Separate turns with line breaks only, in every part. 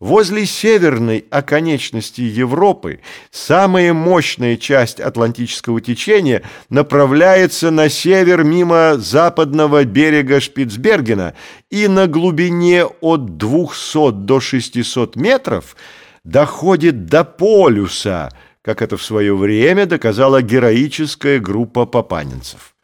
Возле северной оконечности Европы самая мощная часть Атлантического течения направляется на север мимо западного берега Шпицбергена и на глубине от 200 до 600 метров доходит до полюса, как это в свое время доказала героическая группа папанинцев.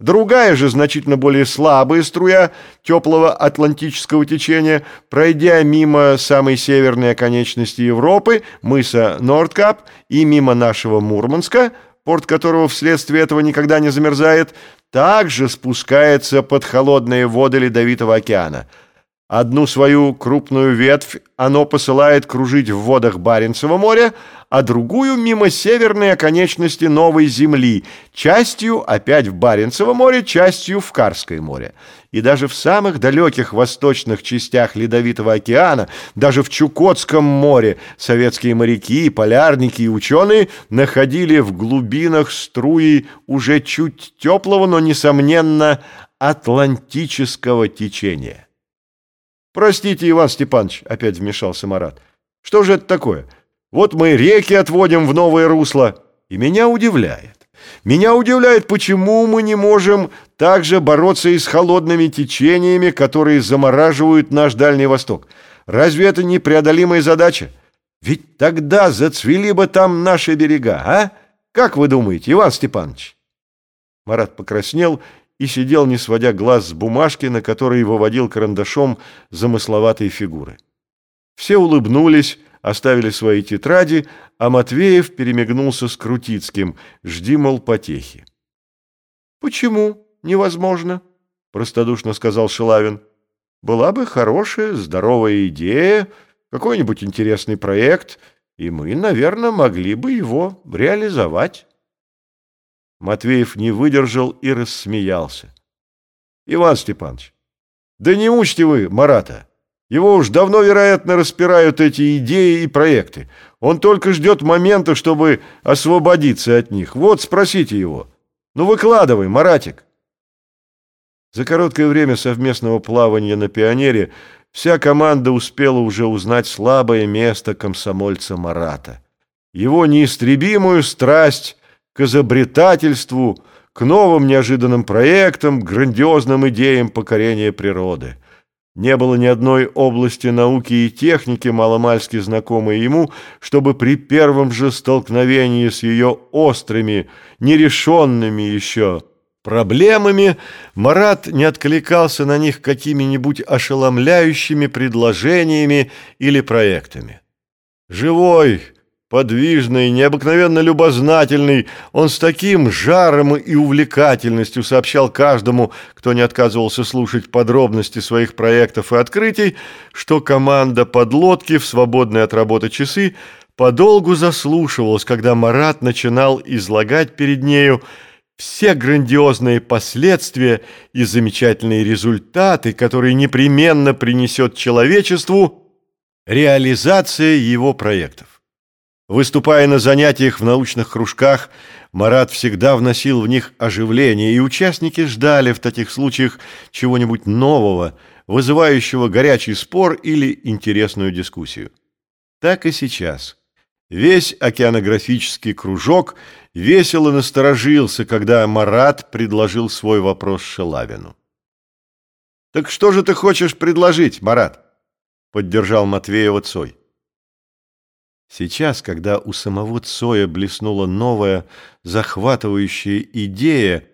Другая же, значительно более слабая струя теплого атлантического течения, пройдя мимо самой северной оконечности Европы, мыса Нордкап, и мимо нашего Мурманска, порт которого вследствие этого никогда не замерзает, также спускается под холодные воды Ледовитого океана – Одну свою крупную ветвь оно посылает кружить в водах Баренцева моря, а другую мимо северной оконечности Новой Земли, частью опять в Баренцево море, частью в Карское море. И даже в самых далеких восточных частях Ледовитого океана, даже в Чукотском море, советские моряки, полярники и ученые находили в глубинах струи уже чуть теплого, но, несомненно, атлантического течения. «Простите, Иван Степанович», — опять вмешался Марат. «Что же это такое? Вот мы реки отводим в новое русло, и меня удивляет. Меня удивляет, почему мы не можем также бороться и с холодными течениями, которые замораживают наш Дальний Восток. Разве это непреодолимая задача? Ведь тогда зацвели бы там наши берега, а? Как вы думаете, Иван Степанович?» Марат покраснел и сидел, не сводя глаз с бумажки, на которой выводил карандашом замысловатые фигуры. Все улыбнулись, оставили свои тетради, а Матвеев перемигнулся с Крутицким, жди, мол, потехи. «Почему невозможно?» – простодушно сказал Шилавин. «Была бы хорошая, здоровая идея, какой-нибудь интересный проект, и мы, наверное, могли бы его реализовать». Матвеев не выдержал и рассмеялся. «Иван Степанович, да не учите вы Марата. Его уж давно, вероятно, распирают эти идеи и проекты. Он только ждет момента, чтобы освободиться от них. Вот, спросите его. Ну, выкладывай, Маратик». За короткое время совместного плавания на «Пионере» вся команда успела уже узнать слабое место комсомольца Марата. Его неистребимую страсть к изобретательству, к новым неожиданным проектам, грандиозным идеям покорения природы. Не было ни одной области науки и техники, маломальски знакомой ему, чтобы при первом же столкновении с ее острыми, нерешенными еще проблемами Марат не откликался на них какими-нибудь ошеломляющими предложениями или проектами. Живой, Подвижный, необыкновенно любознательный, он с таким жаром и увлекательностью сообщал каждому, кто не отказывался слушать подробности своих проектов и открытий, что команда подлодки в свободные от работы часы подолгу заслушивалась, когда Марат начинал излагать перед нею все грандиозные последствия и замечательные результаты, которые непременно принесет человечеству реализация его проектов. Выступая на занятиях в научных кружках, Марат всегда вносил в них оживление, и участники ждали в таких случаях чего-нибудь нового, вызывающего горячий спор или интересную дискуссию. Так и сейчас. Весь океанографический кружок весело насторожился, когда Марат предложил свой вопрос Шелавину. «Так что же ты хочешь предложить, Марат?» — поддержал Матвеева Цой. Сейчас, когда у самого Цоя блеснула новая, захватывающая идея,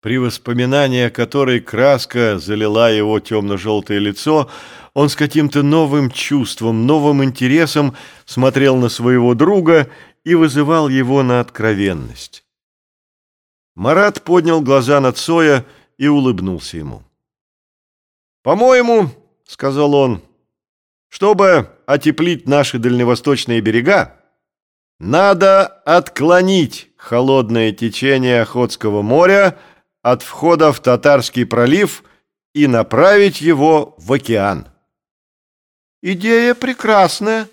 при воспоминании о которой краска залила его темно-желтое лицо, он с каким-то новым чувством, новым интересом смотрел на своего друга и вызывал его на откровенность. Марат поднял глаза на Цоя и улыбнулся ему. «По-моему, — сказал он, — чтобы отеплить наши дальневосточные берега, надо отклонить холодное течение Охотского моря от входа в Татарский пролив и направить его в океан. «Идея прекрасная,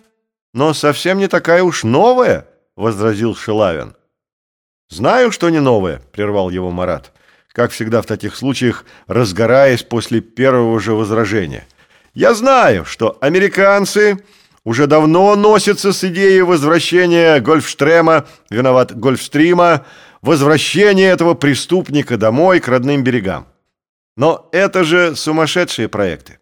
но совсем не такая уж новая», — возразил Шилавин. «Знаю, что не новая», — прервал его Марат, как всегда в таких случаях, разгораясь после первого же возражения. Я знаю, что американцы уже давно носится с идеей возвращения Гольфштрема, виноват Гольфстрима, возвращения этого преступника домой к родным берегам. Но это же сумасшедшие проекты.